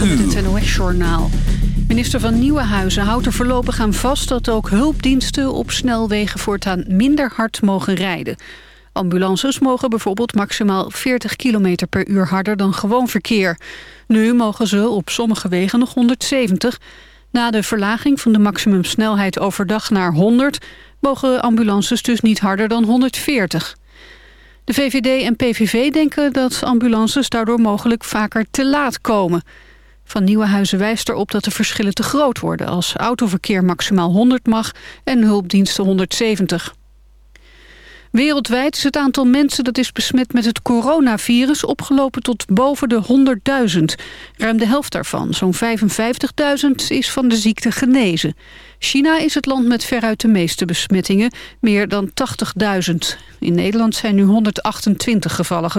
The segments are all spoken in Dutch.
met het NOS-journaal. Minister van Nieuwenhuizen houdt er voorlopig aan vast... dat ook hulpdiensten op snelwegen voortaan minder hard mogen rijden. Ambulances mogen bijvoorbeeld maximaal 40 km per uur harder dan gewoon verkeer. Nu mogen ze op sommige wegen nog 170. Na de verlaging van de maximumsnelheid overdag naar 100... mogen ambulances dus niet harder dan 140. De VVD en PVV denken dat ambulances daardoor mogelijk vaker te laat komen. Van Nieuwenhuizen wijst erop dat de verschillen te groot worden... als autoverkeer maximaal 100 mag en hulpdiensten 170. Wereldwijd is het aantal mensen dat is besmet met het coronavirus opgelopen tot boven de 100.000. Ruim de helft daarvan, zo'n 55.000, is van de ziekte genezen. China is het land met veruit de meeste besmettingen, meer dan 80.000. In Nederland zijn nu 128 gevallen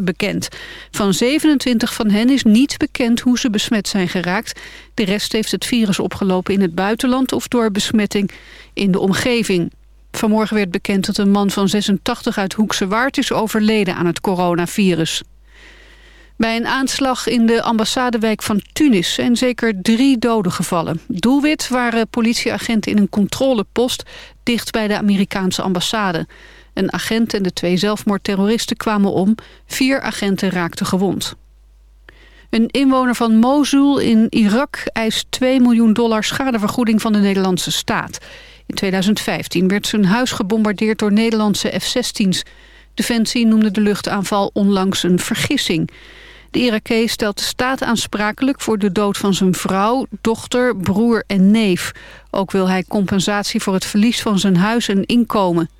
bekend. Van 27 van hen is niet bekend hoe ze besmet zijn geraakt. De rest heeft het virus opgelopen in het buitenland of door besmetting in de omgeving. Vanmorgen werd bekend dat een man van 86 uit Hoekse Waard is overleden aan het coronavirus. Bij een aanslag in de ambassadewijk van Tunis zijn zeker drie doden gevallen. Doelwit waren politieagenten in een controlepost dicht bij de Amerikaanse ambassade. Een agent en de twee zelfmoordterroristen kwamen om. Vier agenten raakten gewond. Een inwoner van Mosul in Irak eist 2 miljoen dollar schadevergoeding van de Nederlandse staat. In 2015 werd zijn huis gebombardeerd door Nederlandse F-16's. Defensie noemde de luchtaanval onlangs een vergissing. De Irakees stelt de staat aansprakelijk voor de dood van zijn vrouw, dochter, broer en neef. Ook wil hij compensatie voor het verlies van zijn huis en inkomen.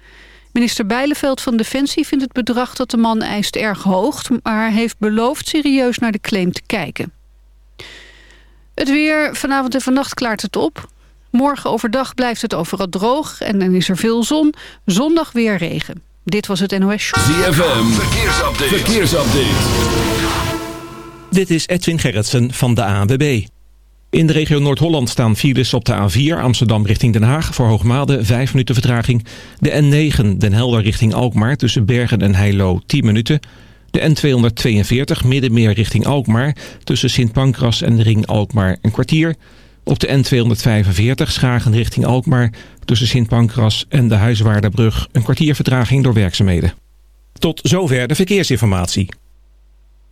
Minister Bijleveld van Defensie vindt het bedrag dat de man eist erg hoog... maar heeft beloofd serieus naar de claim te kijken. Het weer, vanavond en vannacht klaart het op. Morgen overdag blijft het overal droog en dan is er veel zon. Zondag weer regen. Dit was het NOS Show. ZFM, verkeersupdate. verkeersupdate. Dit is Edwin Gerritsen van de ANWB. In de regio Noord-Holland staan files op de A4 Amsterdam richting Den Haag... voor Hoogmade 5 minuten vertraging. De N9 Den Helder richting Alkmaar tussen Bergen en Heilo 10 minuten. De N242 Middenmeer richting Alkmaar tussen Sint Pancras en de ring Alkmaar een kwartier... Op de N245 Schagen richting Alkmaar tussen Sint Pancras en de Huiswaarderbrug een kwartier vertraging door werkzaamheden. Tot zover de verkeersinformatie.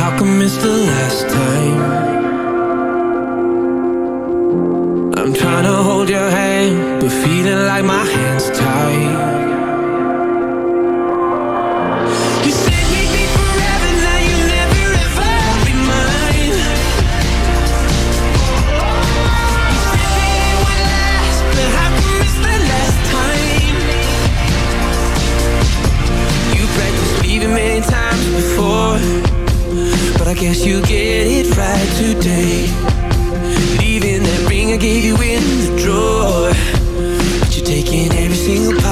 how come it's the last time? I'm trying to hold your hand But feeling like my hand's tied. guess you get it right today. Leaving that ring I gave you in the drawer. But you're taking every single part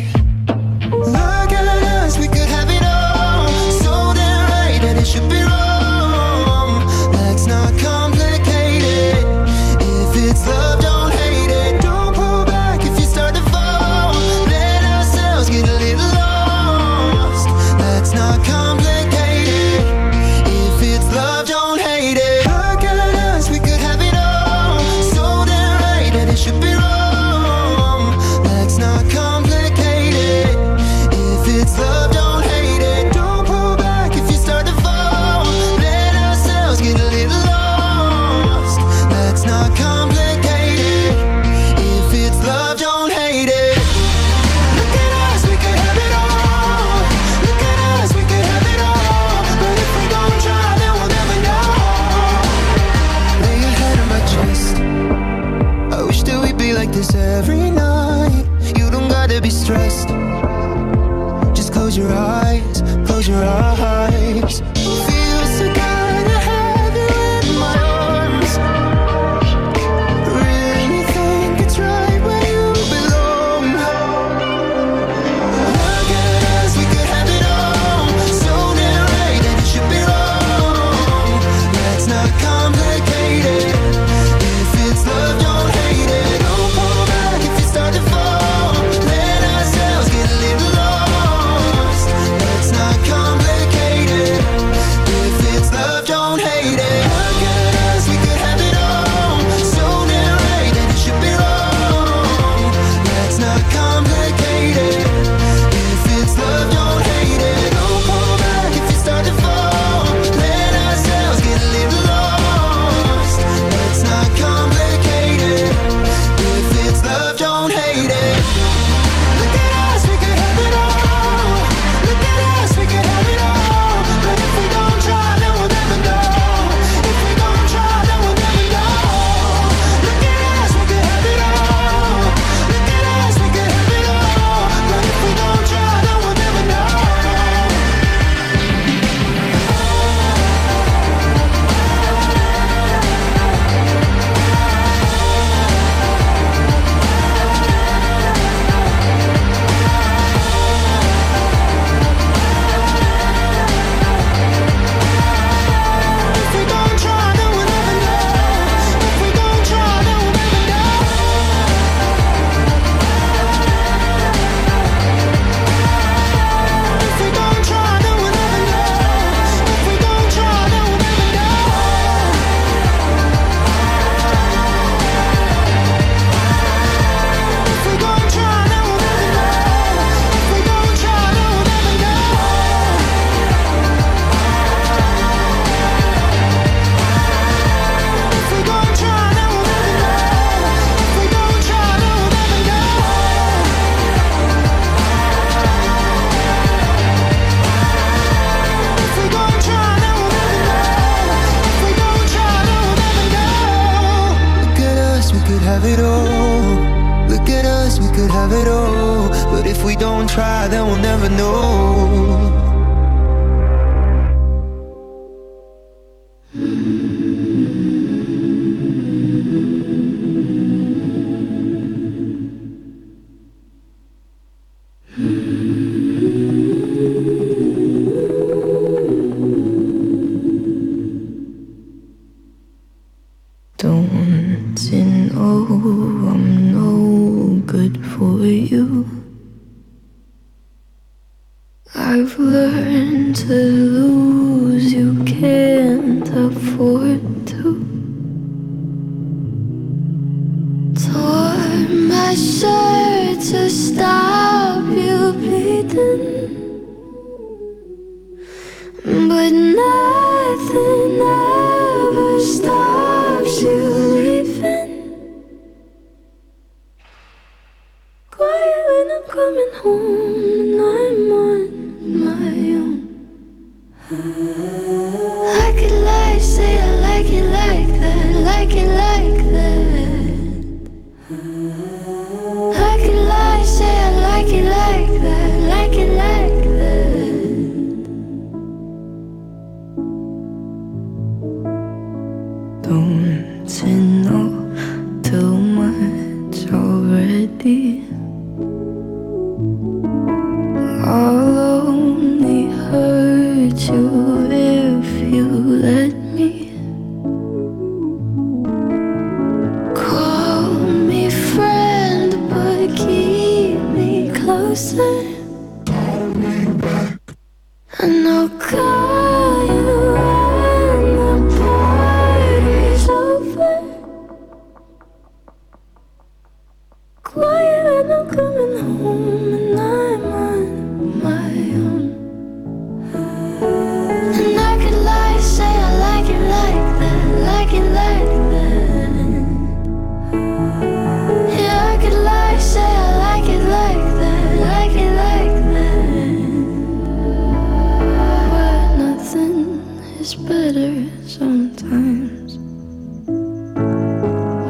I've learned to lose, you can't afford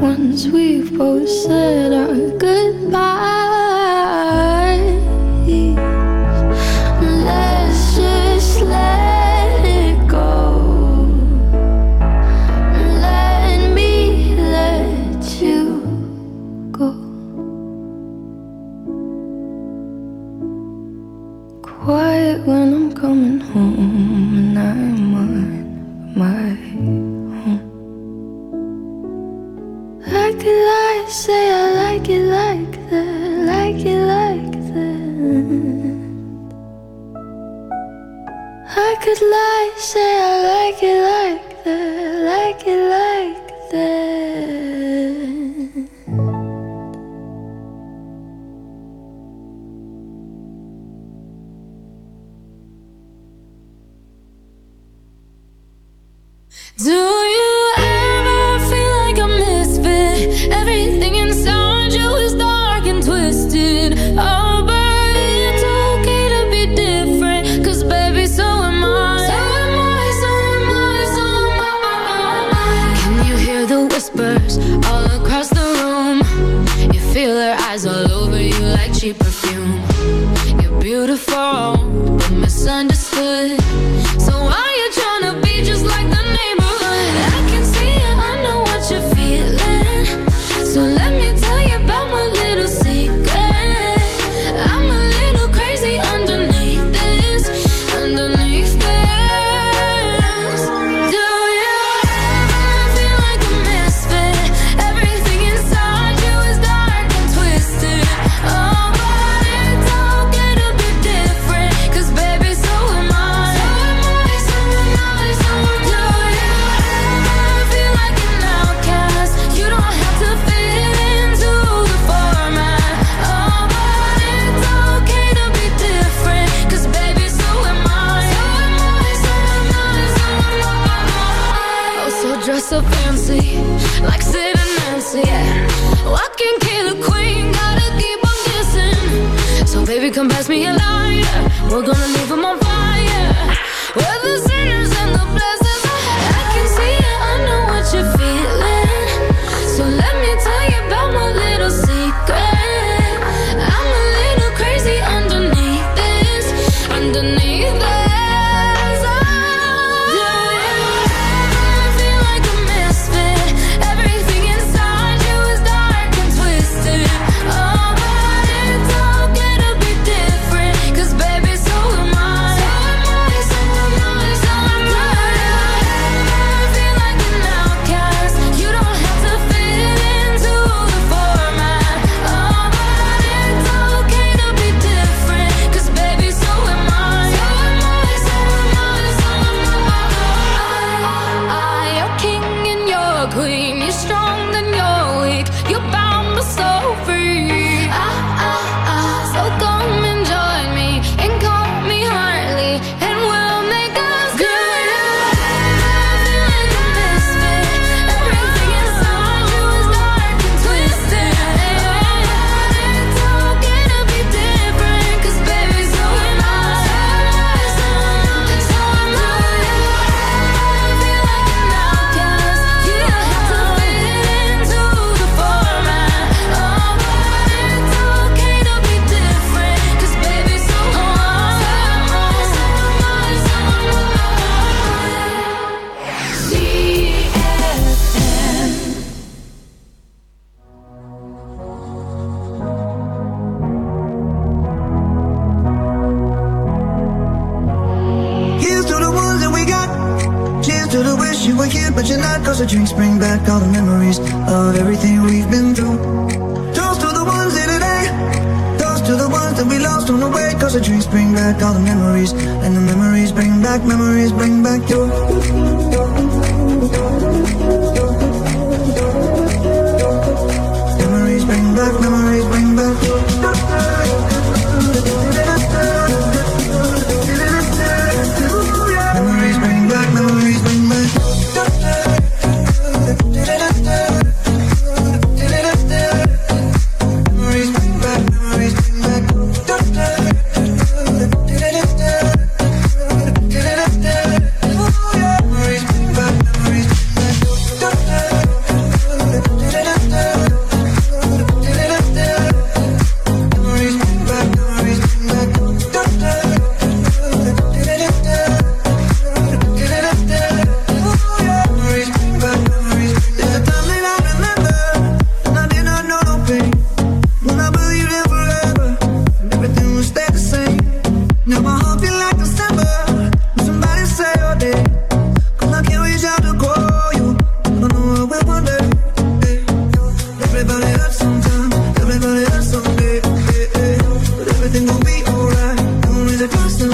Once we've both said our goodbyes,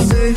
say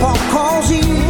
pop calls you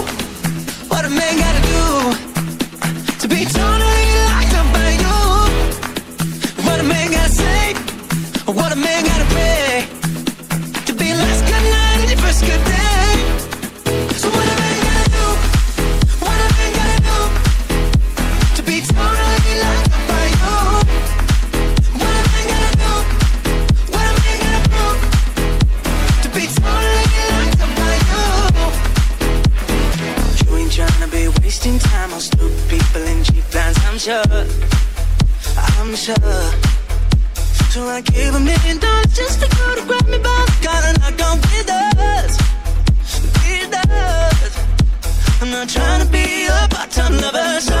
I'm not trying to be a part-time lover. Sign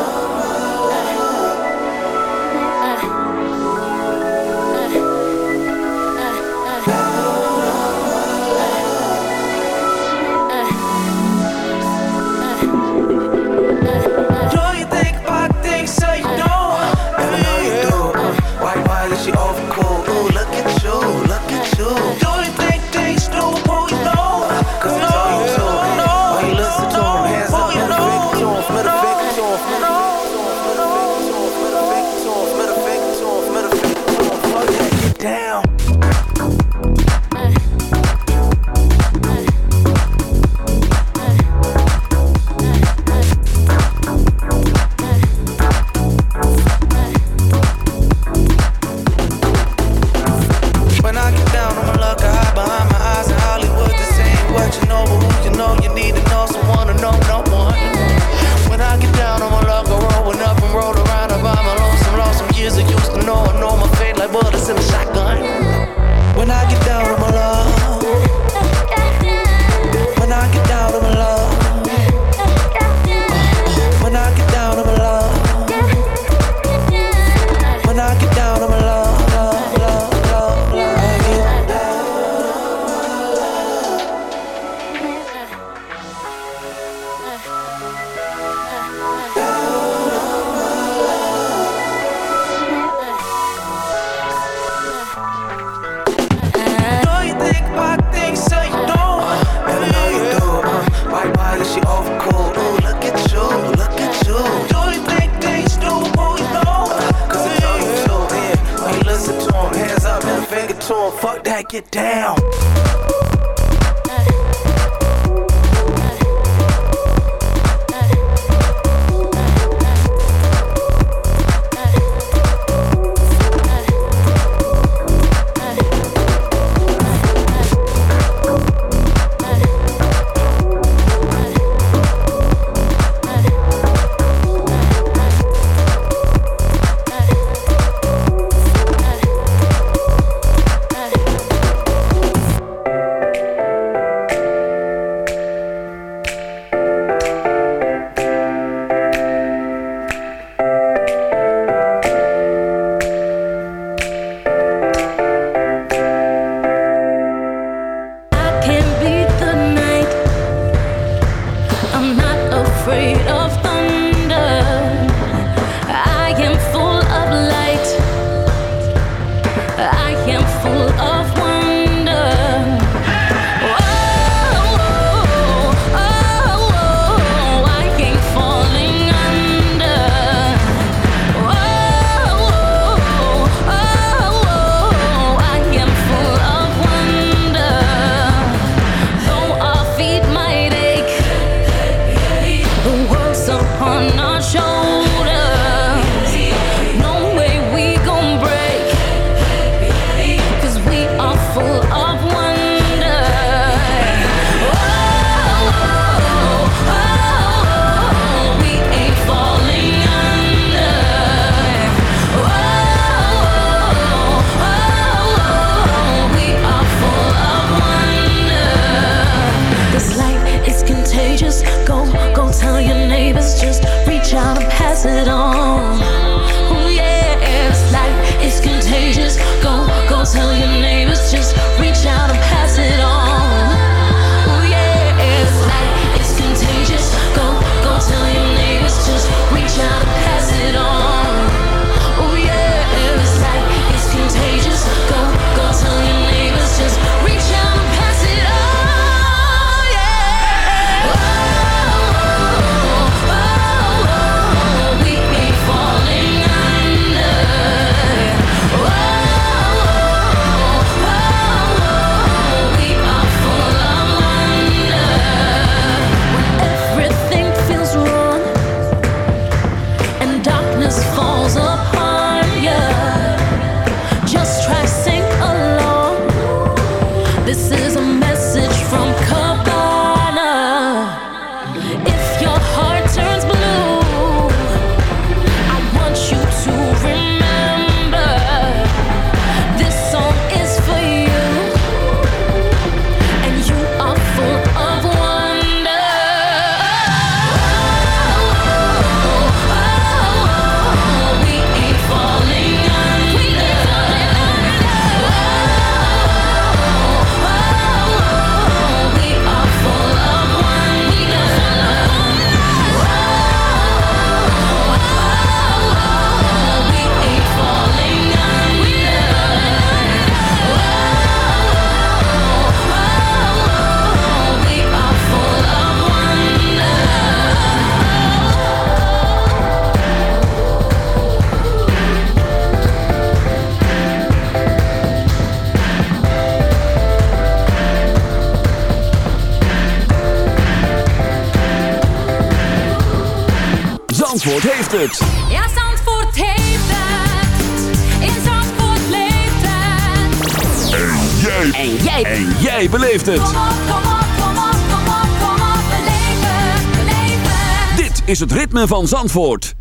beleeft het. Kom op, kom op, kom op, kom op, kom op, beleef het. Dit is het ritme van Zandvoort.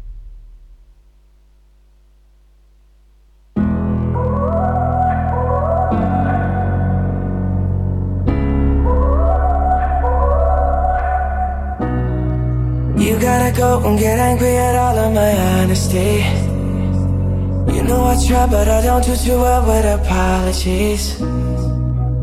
You gotta go and get angry at all of my honesty. You know I try, but I don't do too well with apologies.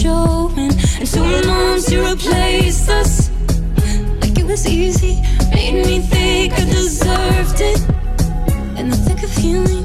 showing And someone wants to replace us. Like it was easy Made me think I deserved it. In the thick of healing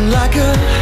like a